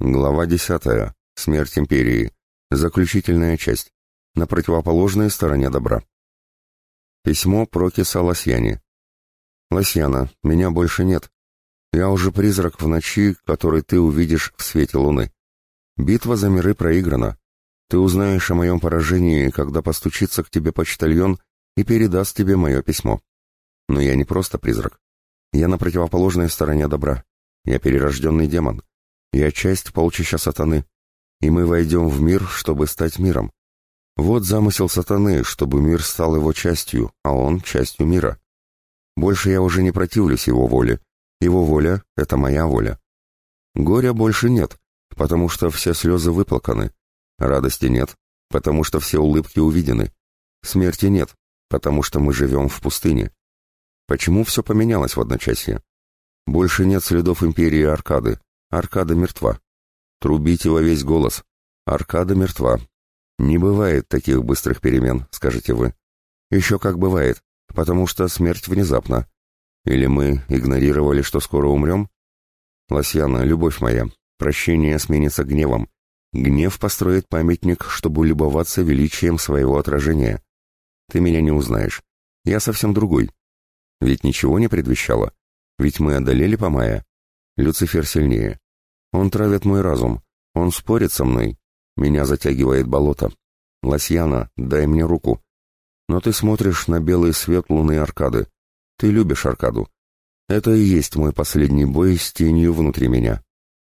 Глава 10. Смерть империи. Заключительная часть. На противоположной стороне добра. Письмо Прокиса Лосьяне. Лосьяна, меня больше нет. Я уже призрак в ночи, который ты увидишь в свете луны. Битва за миры проиграна. Ты узнаешь о моем поражении, когда постучится к тебе почтальон и передаст тебе мое письмо. Но я не просто призрак. Я на противоположной стороне добра. Я перерожденный демон. Я часть полчища сатаны, и мы войдем в мир, чтобы стать миром. Вот замысел сатаны, чтобы мир стал его частью, а он частью мира. Больше я уже не противлюсь его воле. Его воля — это моя воля. Горя больше нет, потому что все слезы выплаканы. Радости нет, потому что все улыбки увидены. Смерти нет, потому что мы живем в пустыне. Почему все поменялось в одночасье? Больше нет следов империи Аркады. Аркада мертва. Трубите во весь голос. Аркада мертва. Не бывает таких быстрых перемен, скажете вы. Еще как бывает, потому что смерть внезапна. Или мы игнорировали, что скоро умрем? Лосьяна, любовь моя, прощение сменится гневом. Гнев построит памятник, чтобы любоваться величием своего отражения. Ты меня не узнаешь. Я совсем другой. Ведь ничего не предвещало. Ведь мы одолели Помая. Люцифер сильнее. Он травит мой разум. Он спорит со мной. Меня затягивает болото. Лосьяна, дай мне руку. Но ты смотришь на белый свет луны аркады. Ты любишь аркаду. Это и есть мой последний бой с тенью внутри меня.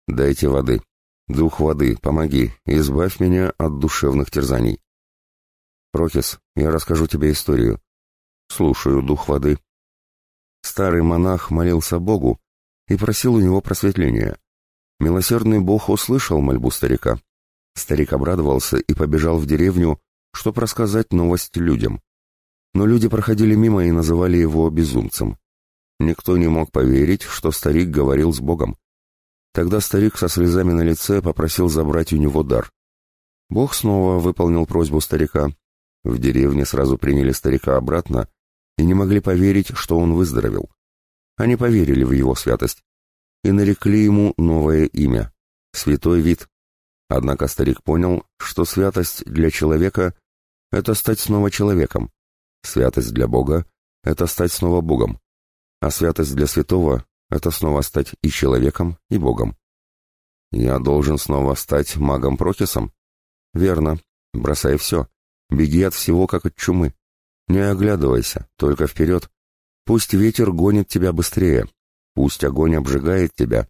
Дайте воды. Дух воды, помоги, избавь меня от душевных терзаний. Прокис, я расскажу тебе историю. Слушаю, дух воды. Старый монах молился Богу и просил у него просветления. Милосердный бог услышал мольбу старика. Старик обрадовался и побежал в деревню, чтобы рассказать новость людям. Но люди проходили мимо и называли его безумцем. Никто не мог поверить, что старик говорил с Богом. Тогда старик со слезами на лице попросил забрать у него дар. Бог снова выполнил просьбу старика. В деревне сразу приняли старика обратно и не могли поверить, что он выздоровел. Они поверили в его святость и нарекли ему новое имя — Святой Вид. Однако старик понял, что святость для человека — это стать снова человеком, святость для Бога — это стать снова Богом, а святость для святого — это снова стать и человеком, и Богом. Я должен снова стать магом Прокисом? Верно. Бросай все. Беги от всего, как от чумы. Не оглядывайся, только вперед. Пусть ветер гонит тебя быстрее, Пусть огонь обжигает тебя,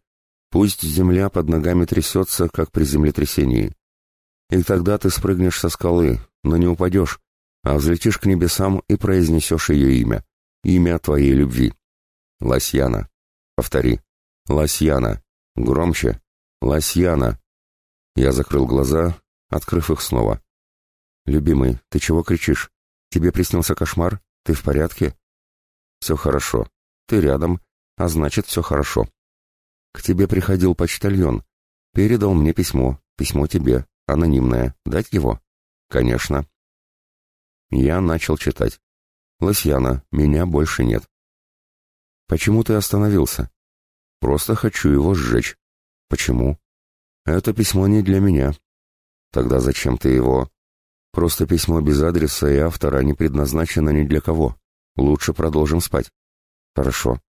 пусть земля под ногами трясется, как при землетрясении. И тогда ты спрыгнешь со скалы, но не упадешь, а взлетишь к небесам и произнесешь ее имя, имя твоей любви. Лосьяна. Повтори. Лосьяна. Громче. Лосьяна. Я закрыл глаза, открыв их снова. «Любимый, ты чего кричишь? Тебе приснился кошмар? Ты в порядке?» «Все хорошо. Ты рядом, а значит, все хорошо. К тебе приходил почтальон, передал мне письмо, письмо тебе, анонимное, дать его? Конечно. Я начал читать. Лосьяна, меня больше нет. Почему ты остановился? Просто хочу его сжечь. Почему? Это письмо не для меня. Тогда зачем ты его? Просто письмо без адреса и автора не предназначено ни для кого. Лучше продолжим спать. Хорошо.